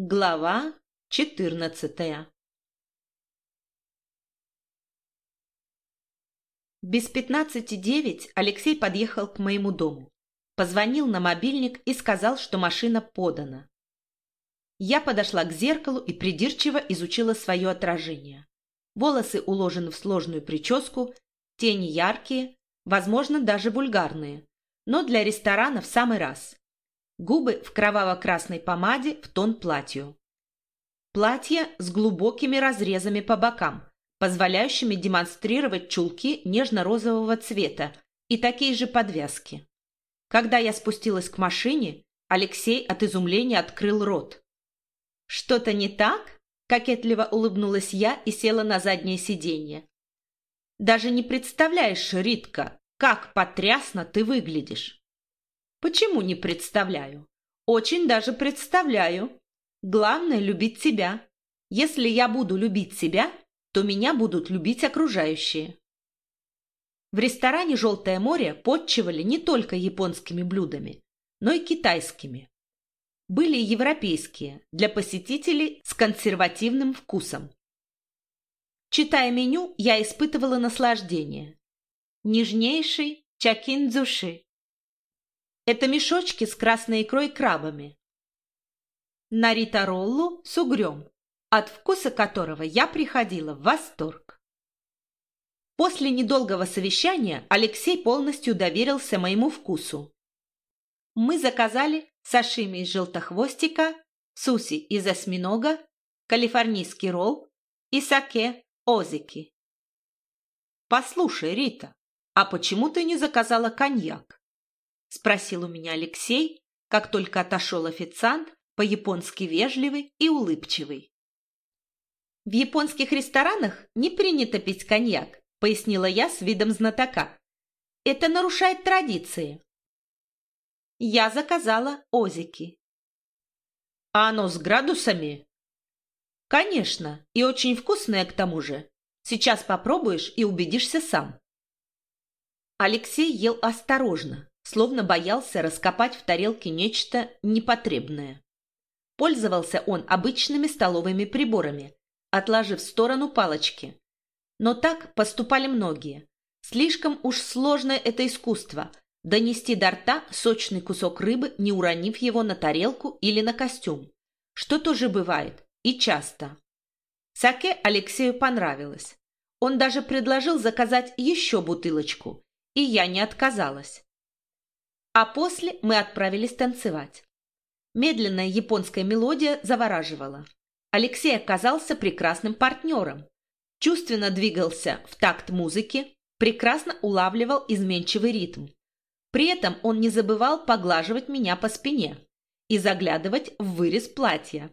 Глава четырнадцатая Без пятнадцати девять Алексей подъехал к моему дому. Позвонил на мобильник и сказал, что машина подана. Я подошла к зеркалу и придирчиво изучила свое отражение. Волосы уложены в сложную прическу, тени яркие, возможно, даже вульгарные, но для ресторана в самый раз. Губы в кроваво-красной помаде в тон платью. Платье с глубокими разрезами по бокам, позволяющими демонстрировать чулки нежно-розового цвета и такие же подвязки. Когда я спустилась к машине, Алексей от изумления открыл рот. «Что-то не так?» – кокетливо улыбнулась я и села на заднее сиденье. «Даже не представляешь, Ритка, как потрясно ты выглядишь!» Почему не представляю? Очень даже представляю. Главное – любить себя. Если я буду любить себя, то меня будут любить окружающие. В ресторане «Желтое море» подчивали не только японскими блюдами, но и китайскими. Были европейские, для посетителей с консервативным вкусом. Читая меню, я испытывала наслаждение. Нежнейший чакиндзуши это мешочки с красной икрой и крабами. Наритароллу с угрем, от вкуса которого я приходила в восторг. После недолгого совещания Алексей полностью доверился моему вкусу. Мы заказали сашими из желтохвостика, суси из осьминога, калифорнийский ролл и саке озики. «Послушай, Рита, а почему ты не заказала коньяк?» — спросил у меня Алексей, как только отошел официант, по-японски вежливый и улыбчивый. «В японских ресторанах не принято пить коньяк», — пояснила я с видом знатока. «Это нарушает традиции». Я заказала озики. «А оно с градусами?» «Конечно, и очень вкусное к тому же. Сейчас попробуешь и убедишься сам». Алексей ел осторожно, словно боялся раскопать в тарелке нечто непотребное. Пользовался он обычными столовыми приборами, отложив в сторону палочки. Но так поступали многие. Слишком уж сложное это искусство – донести до рта сочный кусок рыбы, не уронив его на тарелку или на костюм. Что тоже бывает, и часто. Саке Алексею понравилось. Он даже предложил заказать еще бутылочку, и я не отказалась. А после мы отправились танцевать. Медленная японская мелодия завораживала. Алексей оказался прекрасным партнером. Чувственно двигался в такт музыки, прекрасно улавливал изменчивый ритм. При этом он не забывал поглаживать меня по спине и заглядывать в вырез платья.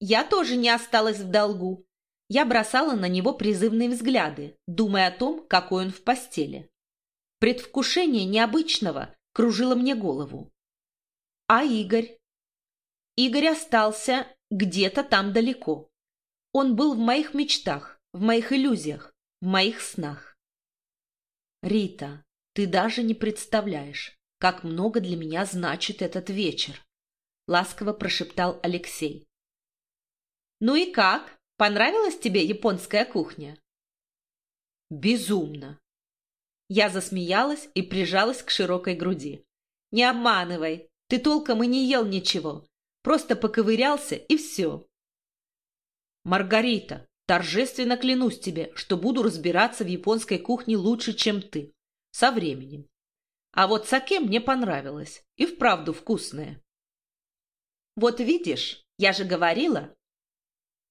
Я тоже не осталась в долгу. Я бросала на него призывные взгляды, думая о том, какой он в постели. Предвкушение необычного кружило мне голову. А Игорь? Игорь остался где-то там далеко. Он был в моих мечтах, в моих иллюзиях, в моих снах. Рита, ты даже не представляешь, как много для меня значит этот вечер, ласково прошептал Алексей. Ну и как? Понравилась тебе японская кухня? Безумно. Я засмеялась и прижалась к широкой груди. «Не обманывай, ты толком и не ел ничего. Просто поковырялся, и все». «Маргарита, торжественно клянусь тебе, что буду разбираться в японской кухне лучше, чем ты. Со временем. А вот саке мне понравилось. И вправду вкусное». «Вот видишь, я же говорила».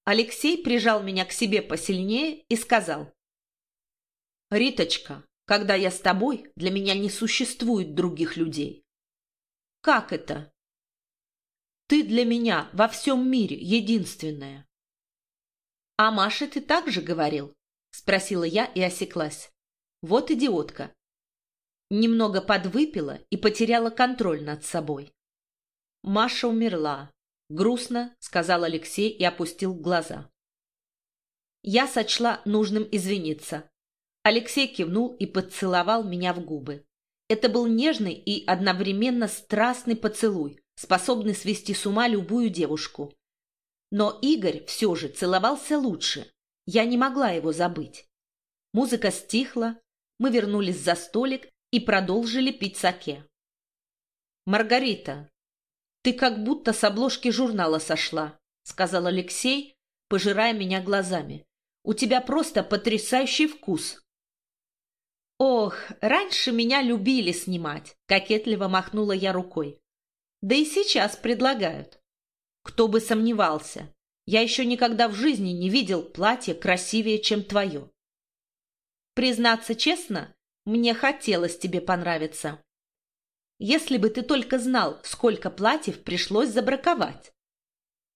Алексей прижал меня к себе посильнее и сказал. «Риточка, когда я с тобой, для меня не существует других людей. Как это? Ты для меня во всем мире единственная. А Маше ты так же говорил? Спросила я и осеклась. Вот идиотка. Немного подвыпила и потеряла контроль над собой. Маша умерла. Грустно, сказал Алексей и опустил глаза. Я сочла нужным извиниться. Алексей кивнул и поцеловал меня в губы. Это был нежный и одновременно страстный поцелуй, способный свести с ума любую девушку. Но Игорь все же целовался лучше. Я не могла его забыть. Музыка стихла, мы вернулись за столик и продолжили пить саке. «Маргарита, ты как будто с обложки журнала сошла», — сказал Алексей, пожирая меня глазами. «У тебя просто потрясающий вкус». «Ох, раньше меня любили снимать», — кокетливо махнула я рукой. «Да и сейчас предлагают». Кто бы сомневался, я еще никогда в жизни не видел платье красивее, чем твое. Признаться честно, мне хотелось тебе понравиться. Если бы ты только знал, сколько платьев пришлось забраковать.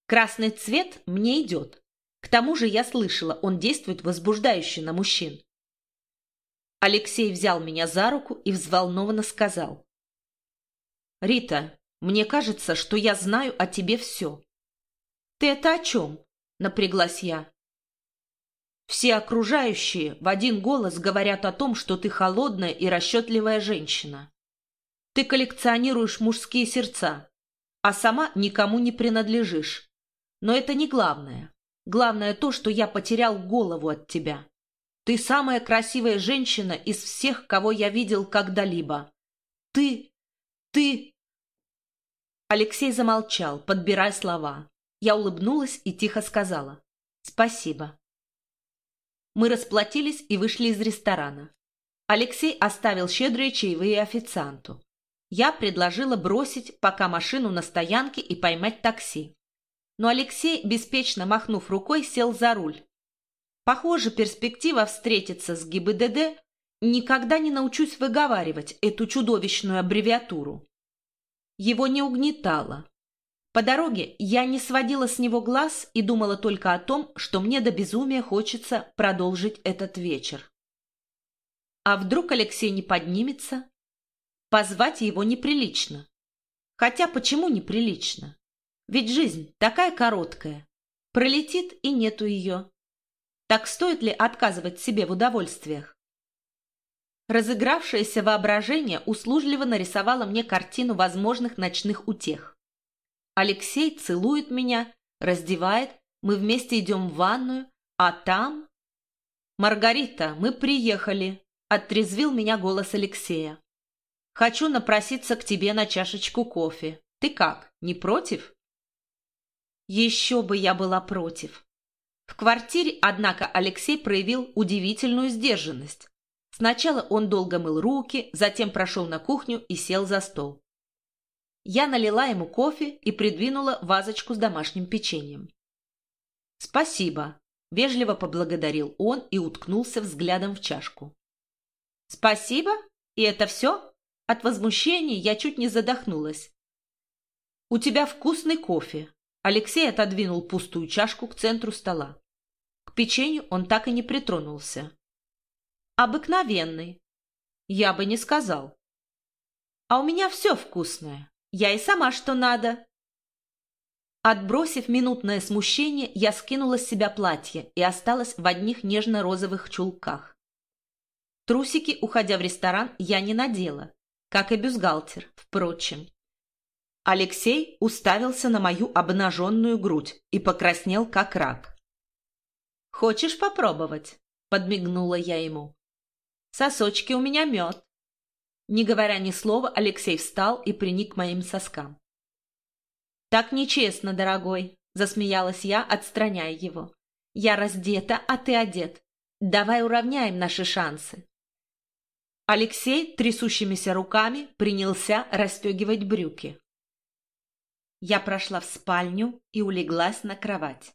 Красный цвет мне идет. К тому же я слышала, он действует возбуждающе на мужчин. Алексей взял меня за руку и взволнованно сказал. «Рита, мне кажется, что я знаю о тебе все. «Ты это о чем?» — напряглась я. «Все окружающие в один голос говорят о том, что ты холодная и расчетливая женщина. Ты коллекционируешь мужские сердца, а сама никому не принадлежишь. Но это не главное. Главное то, что я потерял голову от тебя. Ты самая красивая женщина из всех, кого я видел когда-либо. Ты... ты...» Алексей замолчал, подбирая слова. Я улыбнулась и тихо сказала «Спасибо». Мы расплатились и вышли из ресторана. Алексей оставил щедрые чаевые официанту. Я предложила бросить пока машину на стоянке и поймать такси. Но Алексей, беспечно махнув рукой, сел за руль. Похоже, перспектива встретиться с ГИБДД никогда не научусь выговаривать эту чудовищную аббревиатуру. Его не угнетало, по дороге я не сводила с него глаз и думала только о том, что мне до безумия хочется продолжить этот вечер. А вдруг Алексей не поднимется? Позвать его неприлично. Хотя почему неприлично? Ведь жизнь такая короткая. Пролетит и нету ее. Так стоит ли отказывать себе в удовольствиях? Разыгравшееся воображение услужливо нарисовало мне картину возможных ночных утех. Алексей целует меня, раздевает, мы вместе идем в ванную, а там... «Маргарита, мы приехали», — отрезвил меня голос Алексея. «Хочу напроситься к тебе на чашечку кофе. Ты как, не против?» Еще бы я была против. В квартире, однако, Алексей проявил удивительную сдержанность. Сначала он долго мыл руки, затем прошел на кухню и сел за стол. Я налила ему кофе и придвинула вазочку с домашним печеньем. «Спасибо», — вежливо поблагодарил он и уткнулся взглядом в чашку. «Спасибо? И это все?» От возмущения я чуть не задохнулась. «У тебя вкусный кофе». Алексей отодвинул пустую чашку к центру стола. К печенью он так и не притронулся. «Обыкновенный». «Я бы не сказал». «А у меня все вкусное. Я и сама что надо. Отбросив минутное смущение, я скинула с себя платье и осталась в одних нежно-розовых чулках. Трусики, уходя в ресторан, я не надела, как и бюстгальтер, впрочем. Алексей уставился на мою обнаженную грудь и покраснел, как рак. «Хочешь попробовать?» — подмигнула я ему. «Сосочки у меня мед». Не говоря ни слова, Алексей встал и приник к моим соскам. «Так нечестно, дорогой», — засмеялась я, отстраняя его. «Я раздета, а ты одет. Давай уравняем наши шансы». Алексей трясущимися руками принялся расстегивать брюки. Я прошла в спальню и улеглась на кровать.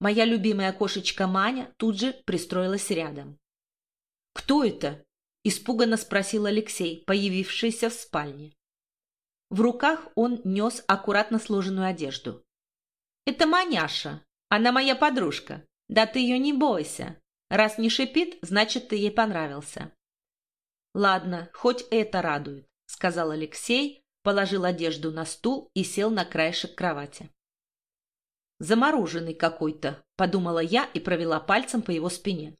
Моя любимая кошечка Маня тут же пристроилась рядом. «Кто это?» — испуганно спросил Алексей, появившийся в спальне. В руках он нес аккуратно сложенную одежду. «Это Маняша. Она моя подружка. Да ты ее не бойся. Раз не шипит, значит, ты ей понравился». «Ладно, хоть это радует», — сказал Алексей, положил одежду на стул и сел на краешек кровати. «Замороженный какой-то», — подумала я и провела пальцем по его спине.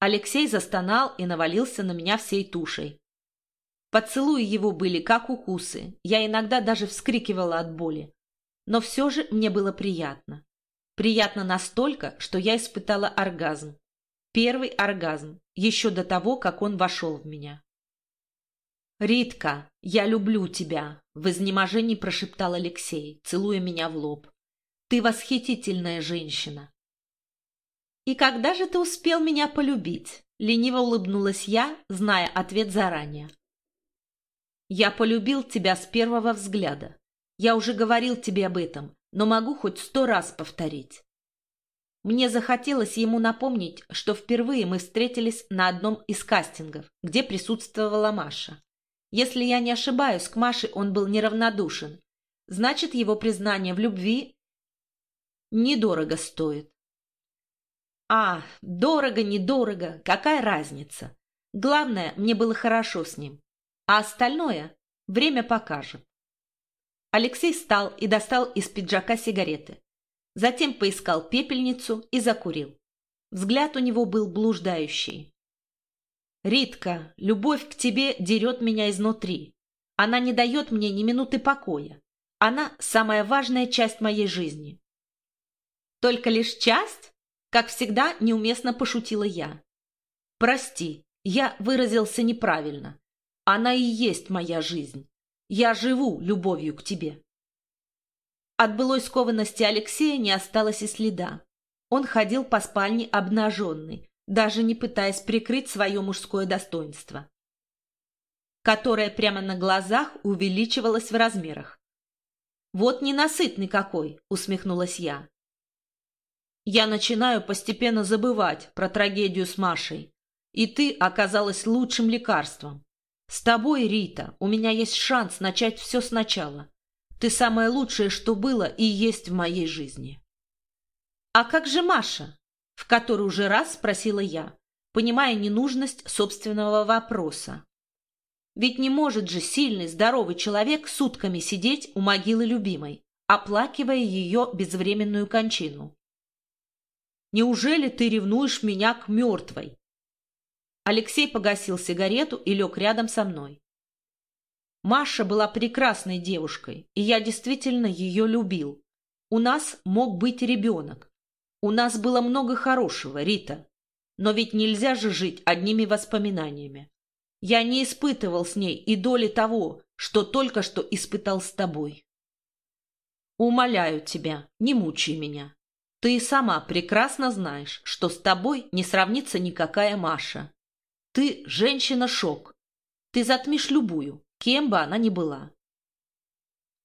Алексей застонал и навалился на меня всей тушей. Поцелуи его были как укусы, я иногда даже вскрикивала от боли. Но все же мне было приятно. Приятно настолько, что я испытала оргазм. Первый оргазм, еще до того, как он вошел в меня. «Ритка, я люблю тебя», — в изнеможении прошептал Алексей, целуя меня в лоб. «Ты восхитительная женщина». «И когда же ты успел меня полюбить?» — лениво улыбнулась я, зная ответ заранее. «Я полюбил тебя с первого взгляда. Я уже говорил тебе об этом, но могу хоть сто раз повторить». Мне захотелось ему напомнить, что впервые мы встретились на одном из кастингов, где присутствовала Маша. Если я не ошибаюсь, к Маше он был неравнодушен. Значит, его признание в любви недорого стоит. А, дорого-недорого, какая разница? Главное, мне было хорошо с ним. А остальное время покажет. Алексей встал и достал из пиджака сигареты. Затем поискал пепельницу и закурил. Взгляд у него был блуждающий. «Ритка, любовь к тебе дерет меня изнутри. Она не дает мне ни минуты покоя. Она – самая важная часть моей жизни». «Только лишь часть?» Как всегда, неуместно пошутила я. «Прости, я выразился неправильно. Она и есть моя жизнь. Я живу любовью к тебе». От былой скованности Алексея не осталось и следа. Он ходил по спальне обнаженный, даже не пытаясь прикрыть свое мужское достоинство, которое прямо на глазах увеличивалось в размерах. «Вот ненасытный какой!» — усмехнулась я. «Я начинаю постепенно забывать про трагедию с Машей, и ты оказалась лучшим лекарством. С тобой, Рита, у меня есть шанс начать все сначала. Ты самое лучшее, что было и есть в моей жизни». «А как же Маша?» В который уже раз спросила я, понимая ненужность собственного вопроса. Ведь не может же сильный, здоровый человек сутками сидеть у могилы любимой, оплакивая ее безвременную кончину. «Неужели ты ревнуешь меня к мертвой?» Алексей погасил сигарету и лег рядом со мной. Маша была прекрасной девушкой, и я действительно ее любил. У нас мог быть ребенок, у нас было много хорошего, Рита. Но ведь нельзя же жить одними воспоминаниями. Я не испытывал с ней и доли того, что только что испытал с тобой. Умоляю тебя, не мучай меня. Ты сама прекрасно знаешь, что с тобой не сравнится никакая Маша. Ты женщина-шок. Ты затмишь любую, кем бы она ни была.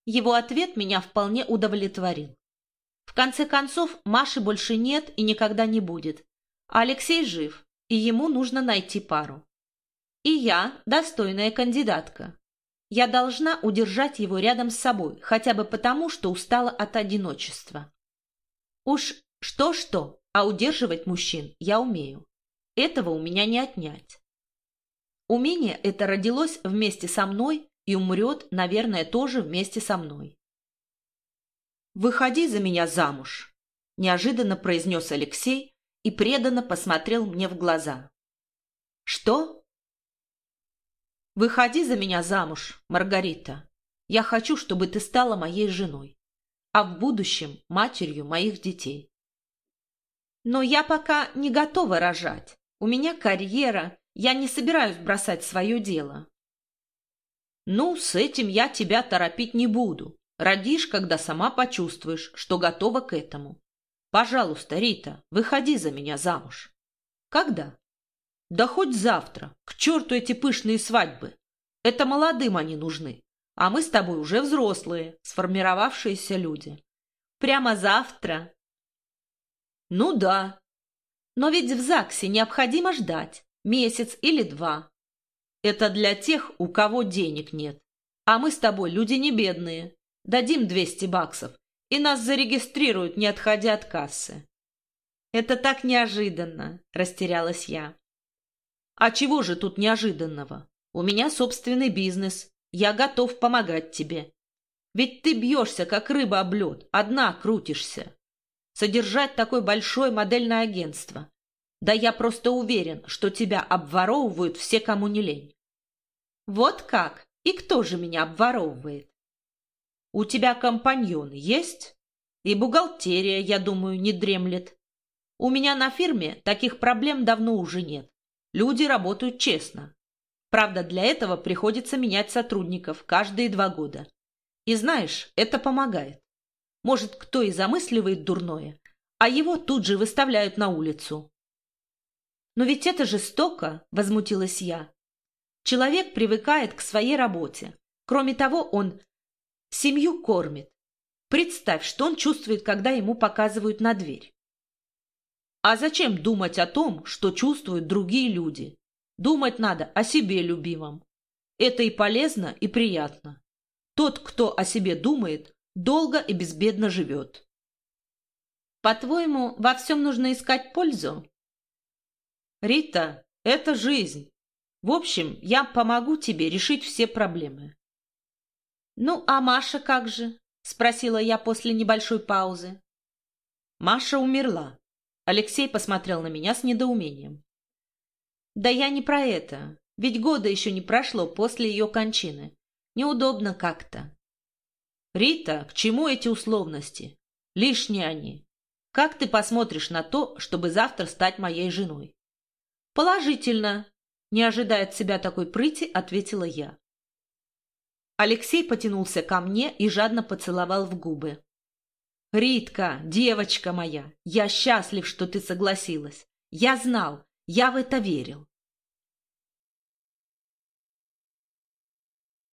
Его ответ меня вполне удовлетворил. В конце концов, Маши больше нет и никогда не будет. А Алексей жив, и ему нужно найти пару. И я достойная кандидатка. Я должна удержать его рядом с собой, хотя бы потому, что устала от одиночества. Уж что-что, а удерживать мужчин я умею. Этого у меня не отнять. Умение это родилось вместе со мной и умрет, наверное, тоже вместе со мной. «Выходи за меня замуж», – неожиданно произнес Алексей и преданно посмотрел мне в глаза. «Что?» «Выходи за меня замуж, Маргарита. Я хочу, чтобы ты стала моей женой, а в будущем матерью моих детей». «Но я пока не готова рожать. У меня карьера, я не собираюсь бросать свое дело». «Ну, с этим я тебя торопить не буду. Родишь, когда сама почувствуешь, что готова к этому. Пожалуйста, Рита, выходи за меня замуж. Когда? Да хоть завтра. К черту эти пышные свадьбы. Это молодым они нужны. А мы с тобой уже взрослые, сформировавшиеся люди. Прямо завтра? Ну да. Но ведь в ЗАГСе необходимо ждать. Месяц или два. Это для тех, у кого денег нет. А мы с тобой люди не бедные. Дадим 200 баксов, и нас зарегистрируют, не отходя от кассы. Это так неожиданно, растерялась я. А чего же тут неожиданного? У меня собственный бизнес. Я готов помогать тебе. Ведь ты бьешься, как рыба об лед, одна крутишься. Содержать такое большое модельное агентство. Да я просто уверен, что тебя обворовывают все, кому не лень. Вот как? И кто же меня обворовывает? У тебя компаньоны есть? И бухгалтерия, я думаю, не дремлет. У меня на фирме таких проблем давно уже нет. Люди работают честно. Правда, для этого приходится менять сотрудников каждые два года. И знаешь, это помогает. Может, кто и замысливает дурное, а его тут же выставляют на улицу. «Но ведь это жестоко», — возмутилась я. «Человек привыкает к своей работе. Кроме того, он семью кормит. Представь, что он чувствует, когда ему показывают на дверь. А зачем думать о том, что чувствуют другие люди? Думать надо о себе любимом. Это и полезно, и приятно. Тот, кто о себе думает, долго и безбедно живет. По-твоему, во всем нужно искать пользу? Рита, это жизнь. В общем, я помогу тебе решить все проблемы. Ну, а Маша как же? Спросила я после небольшой паузы. Маша умерла. Алексей посмотрел на меня с недоумением. Да я не про это. Ведь года еще не прошло после ее кончины. Неудобно как-то. Рита, к чему эти условности? Лишние они. Как ты посмотришь на то, чтобы завтра стать моей женой? Положительно. Не ожидая от себя такой прыти, ответила я. Алексей потянулся ко мне и жадно поцеловал в губы. «Ритка, девочка моя, я счастлив, что ты согласилась. Я знал, я в это верил.